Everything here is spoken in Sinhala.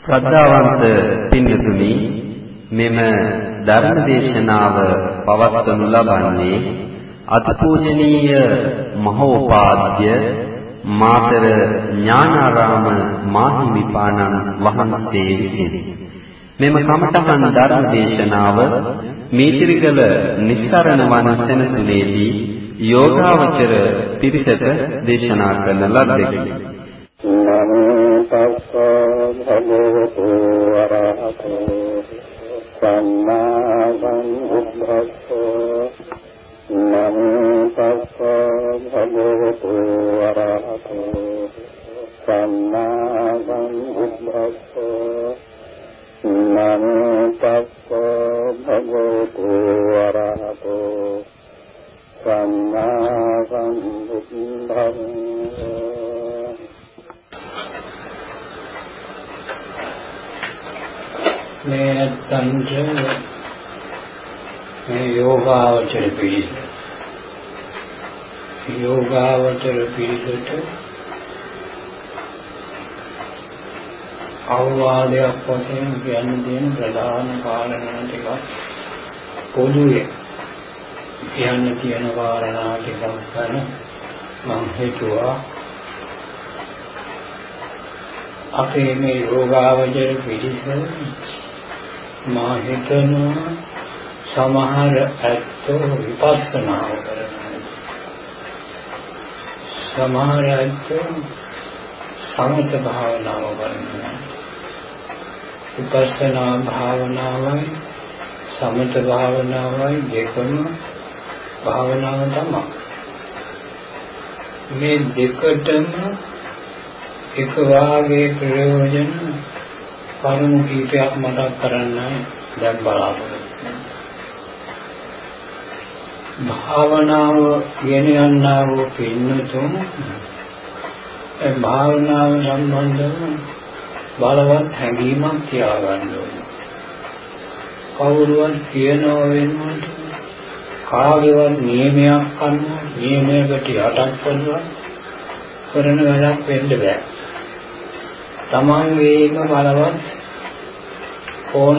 ශ්‍රද්ධාවන්ත පින්තුනි මෙම ධර්ම දේශනාව පවත්වනු ලබන්නේ අතිපූජනීය මහෝපාද්‍ය මාතර ඥානාරාම මාහිමිපාණන් වහන්සේ විසින්. මෙම කමඨහන් ධර්ම දේශනාව මීතිරිගල නිස්සරණ වන සෙනසුනේදී යෝගාවචර පිරිසට දේශනා කරන ලද්දේ සම්මා සම්බුද්දස්ස නමෝ තස්ස භගවතු වරහතෝ සම්මා සම්බුද්දස්ස නමෝ තස්ස භගවතු වරහතෝ සම්මා සම්බුද්දස්ස මේ නැත්තන්ට මේ යෝගාවචර පිළිස යෝගාවචර පිළිසට අවවාදයක් වශයෙන් කියන්න තියෙන ප්‍රධාන කාරණා ටිකක් පොදුවේ කියන්න තියෙන කාරණා ටිකක් ගැන මම හිතුවා අපේ මේ යෝගාවචර පිළිස මා හිතනවා සමහර ඇත්තෝ විපස්සනාව කරනවා. සමහර ඇත්තෝ සමත භාවනාව කරනවා. විපස්සනා භාවනාවයි සමත භාවනාවයි දෙකම භාවනාව තමයි. මේ දෙකටම එක වාගේ ප්‍රයෝජන කරුණු කීපයක් මතක් කරන්න දැන් බලාපොරොත්තු භාවනාව ගෙන යන්නා වූ පින්නතුන් ඒ භාවනාව සම්බන්ධව බලවත් හැඟීමක් තියාගන්න ඕනේ. කවුරුවත් කියනව වෙනුවට කාගේවත් නියමයක් කරන නියමයකට යටත් කරනවා කරන වැඩක් වෙන්න බෑ. තමන්ගේම බලවත් ඕන